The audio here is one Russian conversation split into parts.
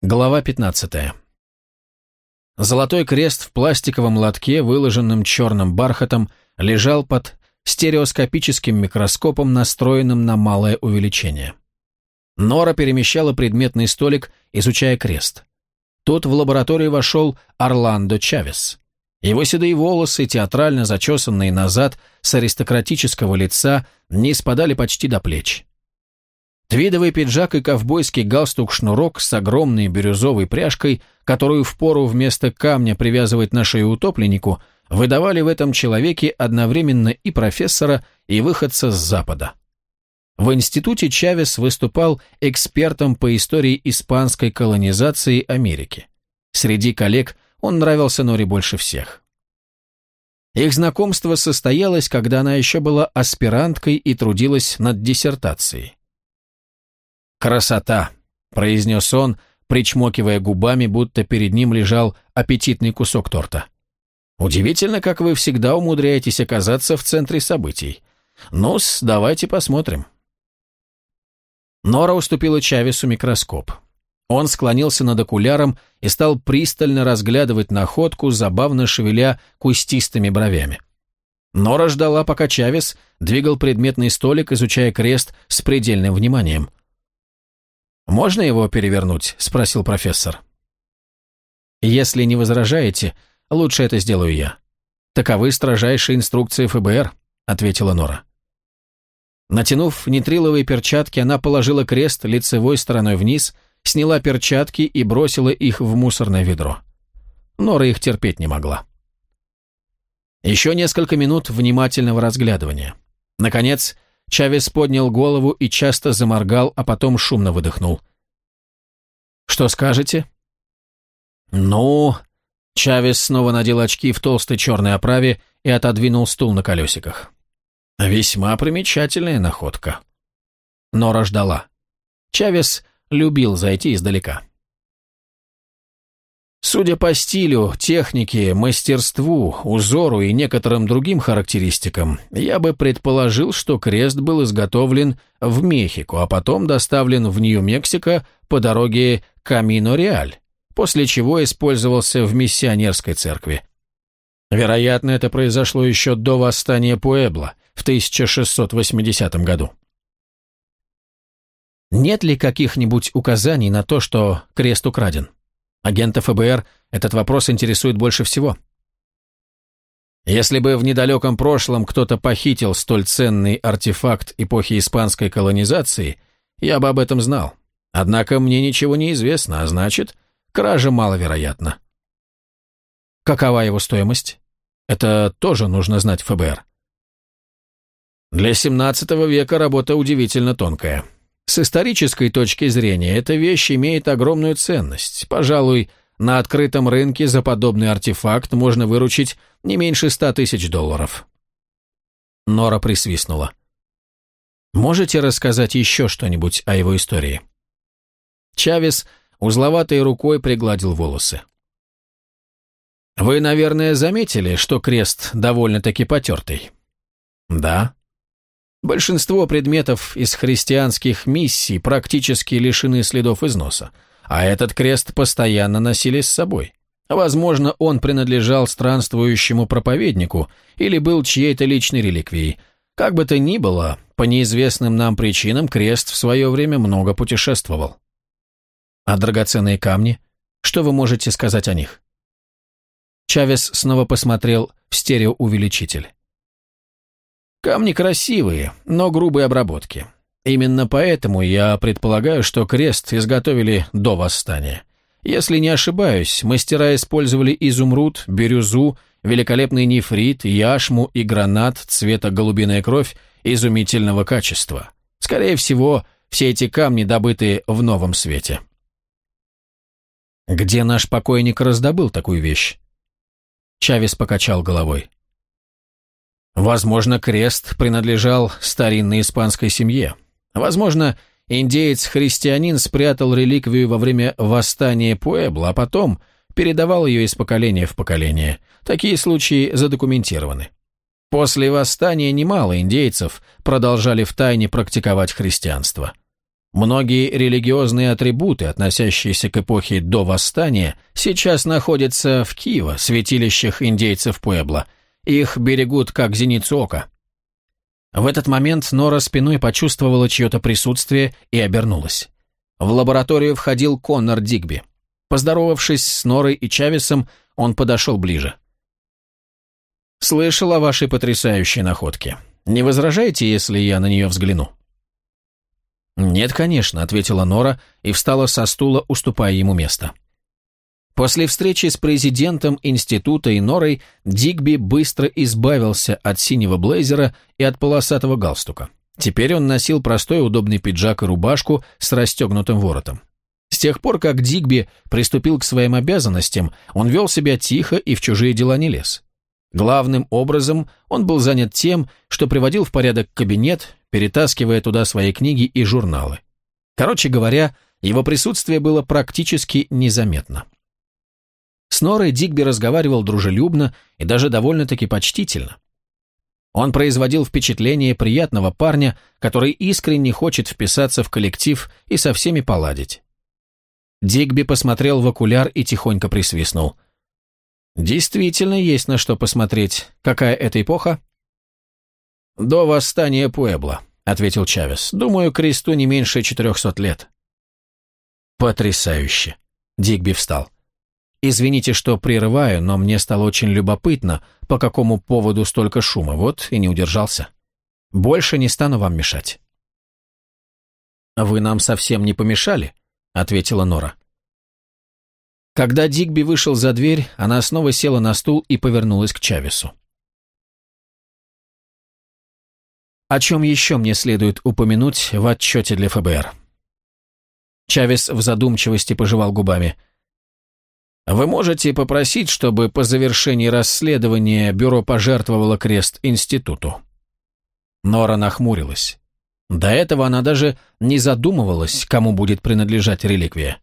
Глава 15. Золотой крест в пластиковом лотке, выложенном черным бархатом, лежал под стереоскопическим микроскопом, настроенным на малое увеличение. Нора перемещала предметный столик, изучая крест. Тут в лабораторию вошел Орландо Чавес. Его седые волосы, театрально зачесанные назад, с аристократического лица, не спадали почти до плеч. Твидовый пиджак и ковбойский галстук-шнурок с огромной бирюзовой пряжкой, которую впору вместо камня привязывать на шею утопленнику, выдавали в этом человеке одновременно и профессора, и выходца с Запада. В институте Чавес выступал экспертом по истории испанской колонизации Америки. Среди коллег он нравился Норе больше всех. Их знакомство состоялось, когда она еще была аспиранткой и трудилась над диссертацией. «Красота!» – произнес он, причмокивая губами, будто перед ним лежал аппетитный кусок торта. «Удивительно, как вы всегда умудряетесь оказаться в центре событий. Ну-с, давайте посмотрим». Нора уступила Чавесу микроскоп. Он склонился над окуляром и стал пристально разглядывать находку, забавно шевеля кустистыми бровями. Нора ждала, пока Чавес двигал предметный столик, изучая крест с предельным вниманием. «Можно его перевернуть?» – спросил профессор. «Если не возражаете, лучше это сделаю я. Таковы строжайшие инструкции ФБР», – ответила Нора. Натянув нитриловые перчатки, она положила крест лицевой стороной вниз, сняла перчатки и бросила их в мусорное ведро. Нора их терпеть не могла. Еще несколько минут внимательного разглядывания. Наконец, Чавес поднял голову и часто заморгал, а потом шумно выдохнул. «Что скажете?» «Ну...» Чавес снова надел очки в толстой черной оправе и отодвинул стул на колесиках. «Весьма примечательная находка». Нора ждала. Чавес любил зайти издалека. Судя по стилю, технике, мастерству, узору и некоторым другим характеристикам, я бы предположил, что крест был изготовлен в Мехико, а потом доставлен в Нью-Мексико по дороге Камино-Реаль, после чего использовался в миссионерской церкви. Вероятно, это произошло еще до восстания Пуэбла в 1680 году. Нет ли каких-нибудь указаний на то, что крест украден? Агента ФБР этот вопрос интересует больше всего. Если бы в недалеком прошлом кто-то похитил столь ценный артефакт эпохи испанской колонизации, я бы об этом знал. Однако мне ничего не известно, а значит, кража маловероятна. Какова его стоимость? Это тоже нужно знать ФБР. Для 17 века работа удивительно тонкая. С исторической точки зрения эта вещь имеет огромную ценность. Пожалуй, на открытом рынке за подобный артефакт можно выручить не меньше ста тысяч долларов. Нора присвистнула. «Можете рассказать еще что-нибудь о его истории?» Чавес узловатой рукой пригладил волосы. «Вы, наверное, заметили, что крест довольно-таки потертый?» «Да», Большинство предметов из христианских миссий практически лишены следов износа, а этот крест постоянно носили с собой. Возможно, он принадлежал странствующему проповеднику или был чьей-то личной реликвией. Как бы то ни было, по неизвестным нам причинам крест в свое время много путешествовал. А драгоценные камни? Что вы можете сказать о них? Чавес снова посмотрел в стереоувеличитель. Камни красивые, но грубой обработки. Именно поэтому я предполагаю, что крест изготовили до восстания. Если не ошибаюсь, мастера использовали изумруд, бирюзу, великолепный нефрит, яшму и гранат цвета голубиная кровь изумительного качества. Скорее всего, все эти камни добыты в новом свете. Где наш покойник раздобыл такую вещь? Чавес покачал головой. Возможно, крест принадлежал старинной испанской семье. Возможно, индеец-христианин спрятал реликвию во время восстания Пуэбла, а потом передавал ее из поколения в поколение. Такие случаи задокументированы. После восстания немало индейцев продолжали втайне практиковать христианство. Многие религиозные атрибуты, относящиеся к эпохе до восстания, сейчас находятся в Киево, святилищах индейцев Пуэбла. Их берегут как зеницу ока. В этот момент Нора спиной почувствовала чье-то присутствие и обернулась. В лабораторию входил Коннор Дигби. Поздоровавшись с Норой и Чавесом, он подошел ближе. «Слышал о вашей потрясающей находке. Не возражаете, если я на нее взгляну?» «Нет, конечно», — ответила Нора и встала со стула, уступая ему место. После встречи с президентом института и Норой Дигби быстро избавился от синего блейзера и от полосатого галстука. Теперь он носил простой удобный пиджак и рубашку с расстегнутым воротом. С тех пор, как Дигби приступил к своим обязанностям, он вел себя тихо и в чужие дела не лез. Главным образом он был занят тем, что приводил в порядок кабинет, перетаскивая туда свои книги и журналы. Короче говоря, его присутствие было практически незаметно. С Норой Дигби разговаривал дружелюбно и даже довольно-таки почтительно. Он производил впечатление приятного парня, который искренне хочет вписаться в коллектив и со всеми поладить. Дигби посмотрел в окуляр и тихонько присвистнул – Действительно есть на что посмотреть. Какая это эпоха? До восстания Пуэбла, ответил Чавес. Думаю, кресту не меньше четырехсот лет. Потрясающе. Дигби встал. Извините, что прерываю, но мне стало очень любопытно, по какому поводу столько шума, вот и не удержался. Больше не стану вам мешать. «Вы нам совсем не помешали», — ответила Нора. Когда Дигби вышел за дверь, она снова села на стул и повернулась к Чавесу. О чем еще мне следует упомянуть в отчете для ФБР? Чавес в задумчивости пожевал губами. Вы можете попросить, чтобы по завершении расследования бюро пожертвовало крест институту. Нора нахмурилась. До этого она даже не задумывалась, кому будет принадлежать реликвия.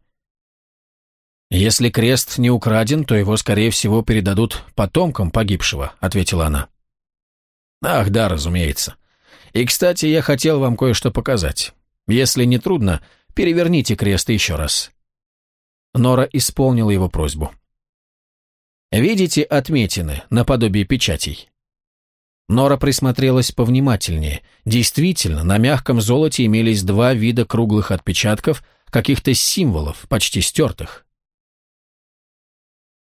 «Если крест не украден, то его, скорее всего, передадут потомкам погибшего», — ответила она. «Ах, да, разумеется. И, кстати, я хотел вам кое-что показать. Если не трудно, переверните крест еще раз». Нора исполнила его просьбу. «Видите отметины, наподобие печатей?» Нора присмотрелась повнимательнее. Действительно, на мягком золоте имелись два вида круглых отпечатков, каких-то символов, почти стертых.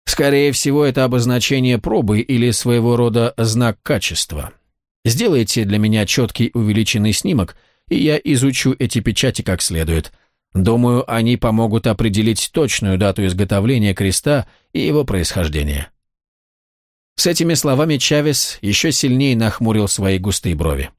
Скорее всего, это обозначение пробы или своего рода знак качества. Сделайте для меня четкий увеличенный снимок, и я изучу эти печати как следует. Думаю, они помогут определить точную дату изготовления креста и его происхождение. С этими словами Чавес еще сильнее нахмурил свои густые брови.